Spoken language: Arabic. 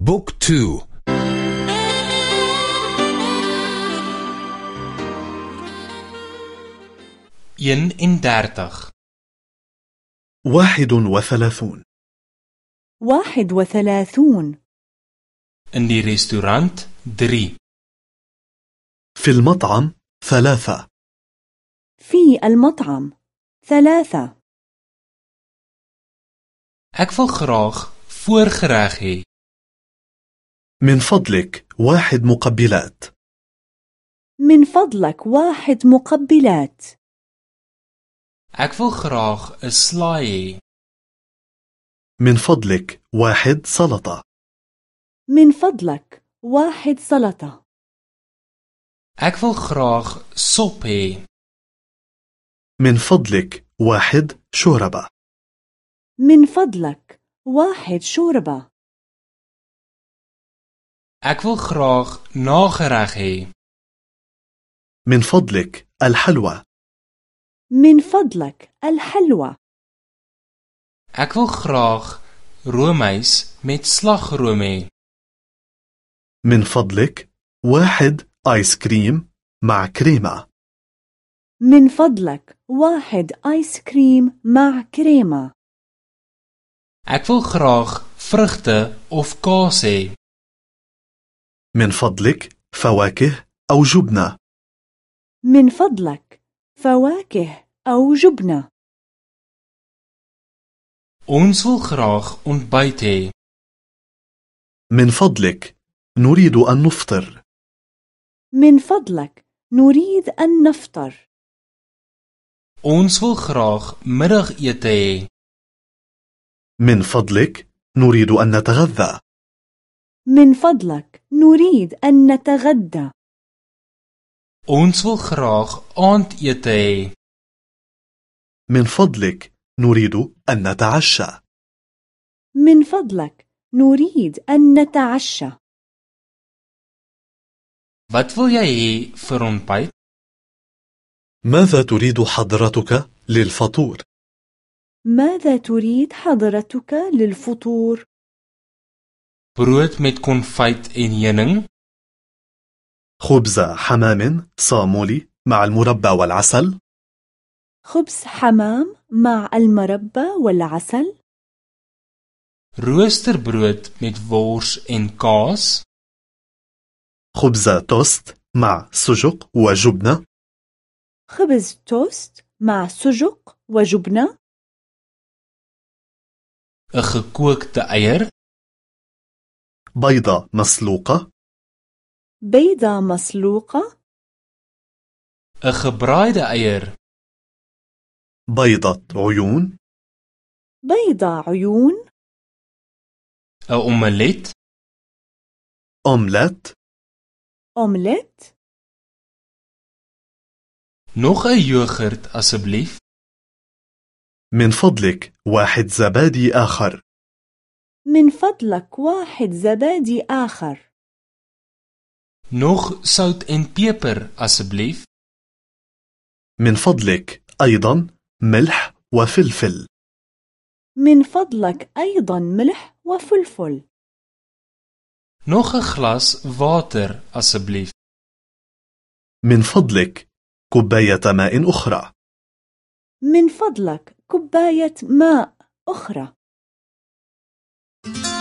Book two. Een en dertig. واحد وثلاثون. واحد وثلاثون. In die restaurant drie. في المطعم ثلاثة. في المطعم ثلاثة. graag voorgereg hê. من فضلك واحد مقبلات. من فضلك واحد مقبلات. Ek wil graag 'n slaai hê. من فضلك واحد سلطة. من فضلك واحد سلطة. Ek wil graag sop hê. من فضلك واحد شوربة. من فضلك واحد شوربة. Ek wil graag nagereg hê. من فضلك الحلوى من فضلك الحلوى Ek wil graag roomys met slagroom hê. من فضلك واحد آيس كريم مع كريمة من فضلك واحد آيس كريم مع كريمة Ek wil graag vrugte of kaas hê. من فضلك فواكه أو جبنة. من فضلك فواكه أو جبنة. Ons wil graag ontbyt hê. من فضلك نريد أن نفطر. من فضلك نريد أن نفطر. Ons wil graag middagete hê. من فضلك نريد أن نتغذى. من فضلك نريد أن نتغدى Ons wil graag aandete hê. من فضلك نريد أن نتعشى من فضلك نريد أن نتعشى Wat wil jy hê vir ontbyt? ماذا تريد حضرتك للفطور؟ ماذا تريد حضرتك للفطور؟ Brood met konfyt en heuning, خبز حمام صامولي مع المربى والعسل. خبز حمام مع المربى والعسل. Roosterbrood met wors en kaas, خبز توست مع سجق وجبنة. خبز توست مع سجق وجبنة. 'n gekookte eier, بيضة مسلوقة؟ بيضة مسلوقة. gebraaide eier, بيضة عيون؟ بيضة عيون. أومليت؟ أومليت. nog 'n jogurt asseblief, من فضلك واحد زبادي آخر. من فضلك واحد زبادي آخر. Nog sout en peper asseblief, من فضلك أيضا ملح وفلفل. من فضلك أيضا ملح وفلفل. Nog 'n glas water asseblief. من فضلك كوباية ماء أخرى. من فضلك كوباية ماء أخرى. Thank you.